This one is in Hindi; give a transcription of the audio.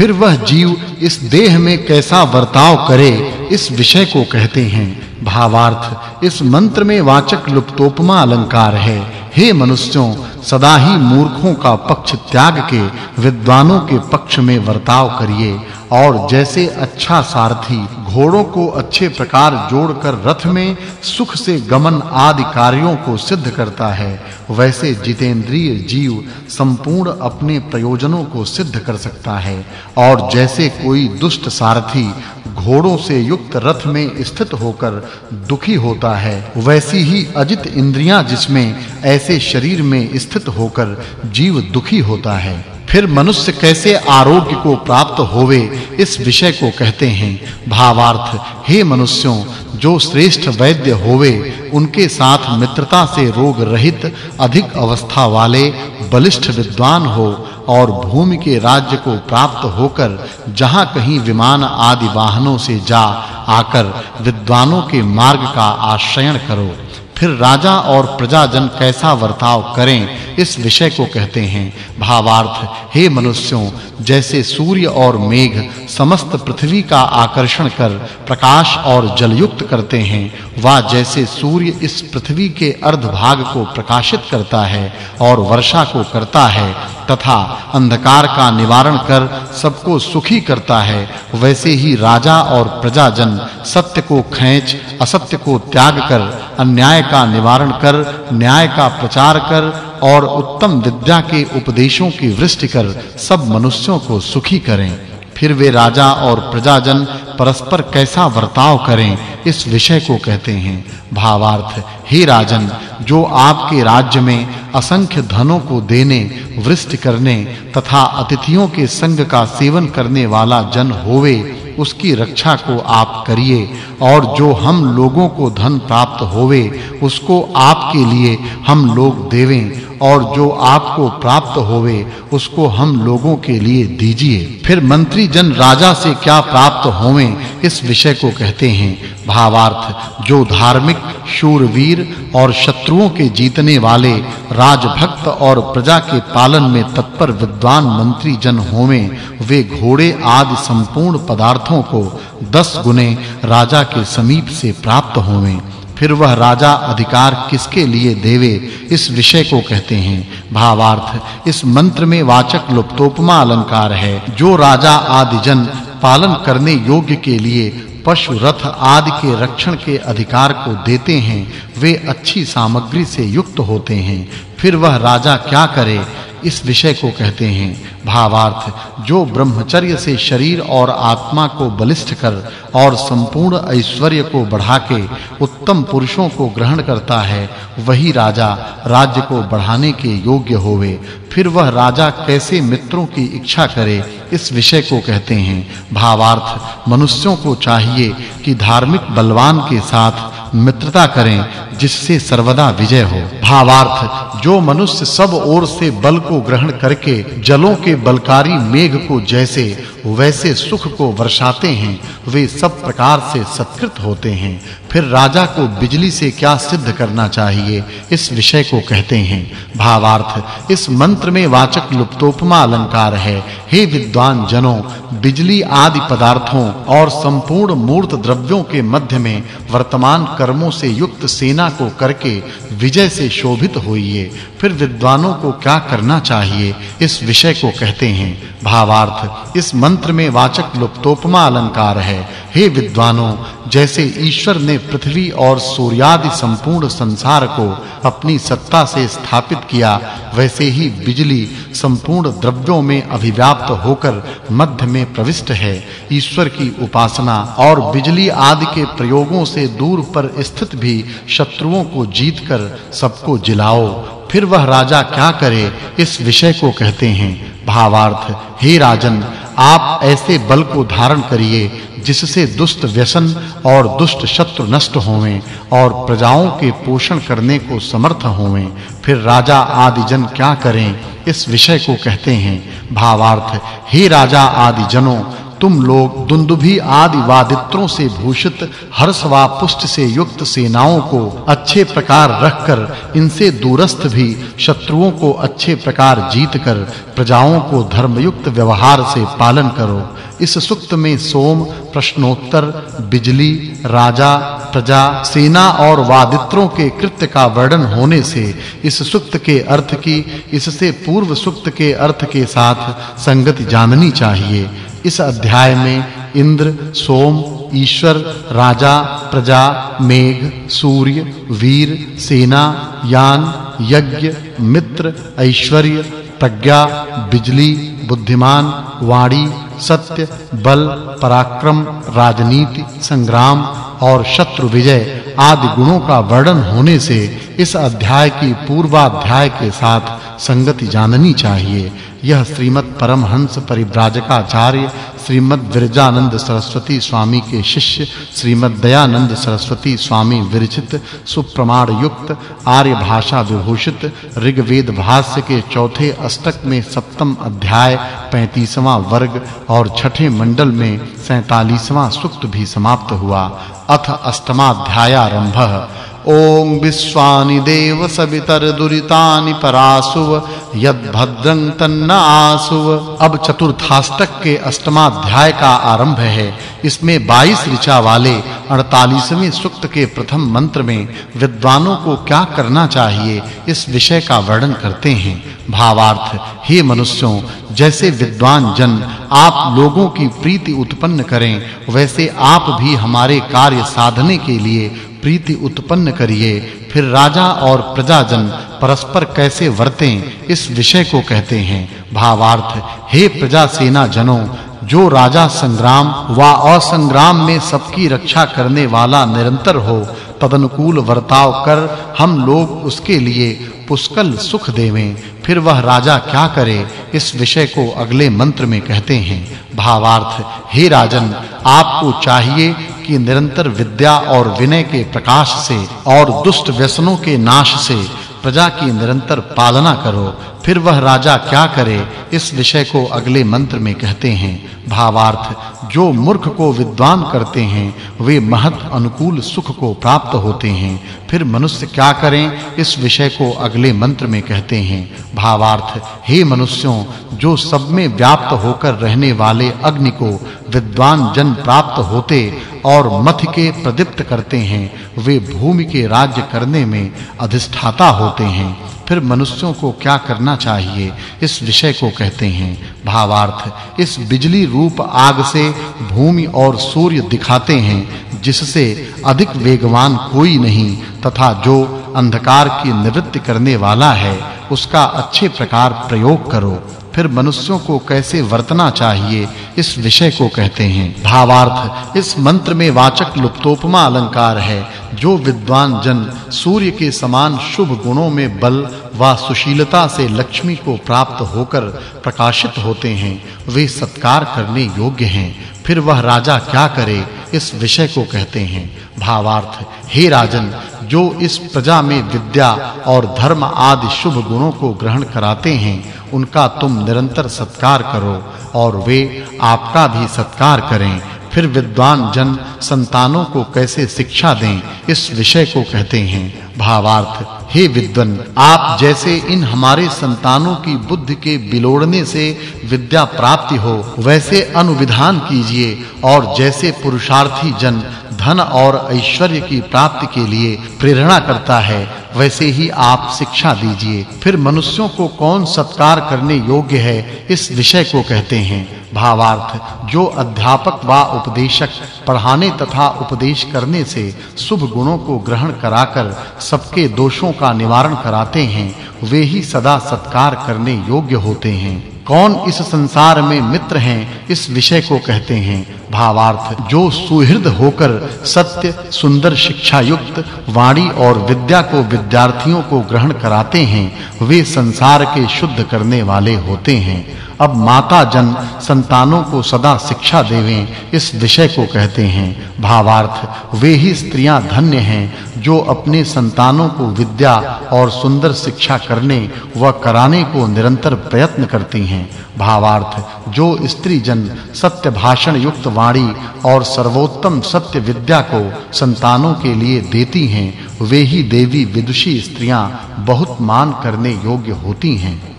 फिर वह जीव इस देह में कैसा वर्ताव करे, इस विषय को कहते हैं। भावार्थ, इस मंत्र में वाचक् लुप्तोपमा अलंकार है। हे मनुष्यों, सदा ही मूर्खों का पक्ष त्याग के, विद्वानों के पक्ष में वर्ताव करिए। और जैसे अच्छा सारथी घोड़ों को अच्छे प्रकार जोड़कर रथ में सुख से गमन आदि कार्यों को सिद्ध करता है, वैसे जितेंद्रिय जीव संपूर्ण अपने प्रयोजनों को सिद्ध कर सकता है। और जैसे कोई दुष्ट सारथी घोड़ों से युक्त रथ में स्थित होकर दुखी होता है, वैसी ही अजित इंद्रियाँ जिसमें ऐसे शरीर में स्थित होकर जीव दुखी होता है। फिर मनुष्य कैसे आरोग्य को प्राप्त होवे, इस विषय को कहते हैं। भावार्थ, हे मनुष्यों, जो श्रेष्ठ वैद्य होवे, उनके साथ मित्रता से रोग रहित, अधिक अवस्था वाले, बलिष्ठ विद्वान हो, और भूमि के राज्य को प्राप्त होकर, जहाँ कहीं विमान आदि वाहनों से जा, आकर विद्वानों के मार्ग का आश्रयण करो। फिर राजा और प्रजाजन कैसा वर्ताव करें, इस विषय को कहते हैं। भावार्थ, हे मनुष्यों, जैसे सूर्य और मेघ समस्त पृथ्वी का आकर्षण कर प्रकाश और जल युक्त करते हैं, वा जैसे सूर्य इस पृथ्वी के अर्ध भाग को प्रकाशित करता है और वर्षा को करता है, तथा अंधकार का निवारण कर सबको सुखी करता है, वैसे ही राजा और प्रजाजन सत्य को खींच असत्य को त्याग कर, अन्याय का निवारण कर, न्याय का प्रचार कर और उत्तम विद्या के उपदेशों की वृष्टि कर, सब मनुष्यों को सुखी करें। फिर वे राजा और प्रजाजन परस्पर कैसा वर्ताव करें, इस विषय को कहते हैं। भावार्थ, हे राजन, जो आपके राज्य में असंख्य धनों को देने, वृष्टि करने तथा अतिथियों के संग का सेवन करने वाला जन होवे उसकी रक्षा को आप करिए और जो हम लोगों को धन प्राप्त होवे, उसको आपके लिए हम लोग देवें। और जो आपको प्राप्त होवे, उसको हम लोगों के लिए दीजिए। फिर मंत्री जन राजा से क्या प्राप्त होवें, इस विषय को कहते हैं। भावार्थ, जो धार्मिक, शूरवीर और शत्रुओं के जीतने वाले राजभक्त और प्रजा के पालन में तत्पर विद्वान मंत्री जन होवें, वे घोड़े आदि संपूर्ण पदार्थों को दस गुने राजा के समीप से प्राप्त होवें। फिर वह राजा अधिकार किसके लिए देवे? इस विषय को कहते हैं। भावार्थ, इस मंत्र में वाचक् लुप्तोपमा अलंकार है। जो राजा आदि जन पालन करने योग्य के लिए पशु रथ आदि के रक्षण के अधिकार को देते हैं, वे अच्छी सामग्री से युक्त होते हैं। फिर वह राजा क्या करे? इस विषय को कहते हैं, भावार्थ, जो ब्रह्मचर्य से शरीर और आत्मा को बलिष्ठ कर और संपूर्ण ऐश्वर्य को बढ़ा के उत्तम पुरुषों को ग्रहण करता है, वही राजा राज्य को बढ़ाने के योग्य होवे। फिर वह राजा कैसे मित्रों की इच्छा करे, इस विषय को कहते हैं, भावार्थ, मनुष्यों को चाहिए कि धार्मिक बलवान के साथ मित्रता करें, जिससे सर्वदा विजय हो। भावार्थ, जो मनुष्य सब ओर से बल को ग्रहण करके, जलों के बलकारी मेघ को जैसे वैसे सुख को वर्षाते हैं, वे सब प्रकार से सत्कृत होते हैं। फिर राजा को बिजली से क्या सिद्ध करना चाहिए, इस विषय को कहते हैं। भावार्थ, इस मंत्र में वाचक् लुप्तोपमा अलंकार है। हे विद्वान जनों, बिजली आदि पदार्थों और संपूर्ण मूर्त द्रव्यों के मध्य में वर्तमान कर्मों से युक्त सेना को करके विजय से शोभित होइए। फिर विद्वानों को क्या करना चाहिए, इस विषय को कहते हैं। भावार्थ, इस मंत्र में वाचक् लुप्तोपमा अलंकार है। हे विद्वानों, जैसे ईश्वर ने पृथ्वी और सूर्यादि संपूर्ण संसार को अपनी सत्ता से स्थापित किया, वैसे ही बिजली संपूर्ण द्रव्यों में अभिव्याप्त होकर मध्य में प्रविष्ट है। ईश्वर की उपासना और बिजली आदि के प्रयोगों से दूर पर स्थित भी शत्रुओं को जीतकर सबको जिलाओ। फिर वह राजा क्या करे, इस विषय को कहते हैं। भावार्थ, हे राजन आप ऐसे बल को धारण करिए, जिससे दुष्ट व्यसन और दुष्ट शत्रु नष्ट होवें और प्रजाओं के पोषण करने को समर्थ होवें। फिर राजा आदि जन क्या करें? इस विषय को कहते हैं। भावार्थ, हे राजा आदि जनों तुम लोग दुंदुभी आदि वादित्रों से भूषित हर्ष व पुष्ट से युक्त सेनाओं को अच्छे प्रकार रखकर, इनसे दूरस्थ भी शत्रुओं को अच्छे प्रकार जीतकर, प्रजाओं को धर्मयुक्त व्यवहार से पालन करो। इस सुक्त में सोम, प्रश्नोत्तर, बिजली, राजा, प्रजा, सेना और वादित्रों के कृत्य का वर्णन होने से इस सुक्त के अर्थ की, इससे पूर्व सुक्त के अर्थ के साथ संगति जाननी चाहिए। इस अध्याय में इंद्र, सोम, ईश्वर, राजा, प्रजा, मेघ, सूर्य, वीर, सेना, यान, यज्ञ, मित्र, ऐश्वर्य, प्रज्ञा, बिजली, बुद्धिमान, वाणी, सत्य, बल, पराक्रम, राजनीति, संग्राम और शत्रु विजय आदि गुणों का वर्णन होने से इस अध्याय की पूर्वाध्याय के साथ संगति जाननी चाहिए। यह श्रीमद् परमहंस परिव्राजकाचार्य श्रीमद् विरजानंद सरस्वती स्वामी के शिष्य श्रीमद् दयानंद सरस्वती स्वामी विरचित सुप्रमाण युक्त आर्य भाषा विभूषित, ऋग्वेद भाष्य के चौथे अष्टक में सप्तम अध्याय 35वां वर्ग और छठे मंडल में 47वां सूक्त भी समाप्त हुआ। अथ अष्टमाध्याय आरंभः ओम विश्वानि देव सवितर दुरितानि परासुव यद्भद्रं तन्न आसुव। अब चतुर्थाष्टक के अष्टमाध्याय का आरंभ है। इसमें 22 ऋचा वाले 48वें सूक्त के प्रथम मंत्र में विद्वानों को क्या करना चाहिए, इस विषय का वर्णन करते हैं। भावार्थ, हे मनुष्यों, जैसे विद्वान जन, आप लोगों की प्रीति उत्पन्न करें, वैसे आप भी हमारे कार्य साधने के लिए प्रीति उत्पन्न करिए, फिर राजा और प्रजाजन परस्पर कैसे वर्तें, इस विषय को कहते हैं। भावार्थ, हे प्रजा सेना जनों, जो राजा संग्राम व असंग्राम में सबकी रक्षा करने वाला निरंतर हो, तदनुकूल वर्ताव कर हम लोग उसके लिए पुष्कल सुख देवें। फिर वह राजा क्या करे, इस विषय को अगले मंत्र में कहते हैं। भावार्थ, हे राजन, आपको चाहिए कि निरंतर विद्या और विनय के प्रकाश से और दुष्ट व्यसनों के नाश से प्रजा की निरंतर पालना करो। फिर वह राजा क्या करे? इस विषय को अगले मंत्र में कहते हैं। भावार्थ, जो मूर्ख को विद्वान करते हैं, वे महत अनुकूल सुख को प्राप्त होते हैं। फिर मनुष्य क्या करें? इस विषय को अगले मंत्र में कहते हैं। भावार्थ, हे मनुष्यों, जो सब में व्याप्त होकर रहने वाले अग्नि को विद्वान जन प्राप्त होते और मथ के प्रदीप्त करते हैं, वे भूमि के राज्य करने में अधिष्ठाता होते हैं। फिर मनुष्यों को क्या करना चाहिए? इस विषय को कहते हैं। भावार्थ, इस बिजली रूप आग से भूमि और सूर्य दिखाते हैं, जिससे अधिक वेगवान कोई नहीं, तथा जो अंधकार की निवृत्ति करने वाला है, उसका अच्छे प्रकार प्रयोग करो। फिर मनुष्यों को कैसे वर्तना चाहिए, इस विषय को कहते हैं। भावार्थ, इस मंत्र में वाचक् लुप्तोपमा अलंकार है। जो विद्वान जन सूर्य के समान शुभ गुणों में बल व सुशीलता से लक्ष्मी को प्राप्त होकर प्रकाशित होते हैं, वे सत्कार करने योग्य हैं। फिर वह राजा क्या करे, इस विषय को कहते हैं। भावार्थ, हे राजन, जो इस प्रजा में विद्या और धर्म आदि शुभ गुणों को ग्रहण कराते हैं उनका तुम निरंतर सत्कार करो और वे आपका भी सत्कार करें। फिर विद्वान जन संतानों को कैसे शिक्षा दें, इस विषय को कहते हैं। भावार्थ, हे विद्वन, आप जैसे इन हमारे संतानों की बुद्धि के बिलोड़ने से विद्या प्राप्ति हो, वैसे अनुविधान कीजिए और जैसे पुरुषार्थी जन धन और ऐश्वर्य की प्राप्ति के लिए प्रेरणा करता है वैसे ही आप शिक्षा दीजिए। फिर मनुष्यों को कौन सत्कार करने योग्य है, इस विषय को कहते हैं। भावार्थ, जो अध्यापक व उपदेशक पढ़ाने तथा उपदेश करने से शुभ गुणों को ग्रहण कराकर सबके दोषों का निवारण कराते हैं, वे ही सदा सत्कार करने योग्य होते हैं। कौन इस संसार में मित्र हैं, इस विषय को कहते हैं, भावार्थ। जो सुहृद होकर सत्य, सुंदर शिक्षा युक्त वाणी और विद्या को विद्यार्थियों को ग्रहण कराते हैं, वे संसार के शुद्ध करने वाले होते हैं। अब माता जन संतानों को सदा शिक्षा देवें, इस विषय को कहते हैं। भावार्थ, वे ही स्त्रियाँ धन्य हैं, जो अपने संतानों को विद्या और सुंदर शिक्षा करने व कराने को निरंतर प्रयत्न करती हैं। भावार्थ, जो स्त्री जन सत्य भाषण युक्त वाणी और सर्वोत्तम सत्य विद्या को संतानों के लिए देती हैं, वे ही देवी विदुषी स्त्रियाँ बहुत मान करने योग्य होती हैं।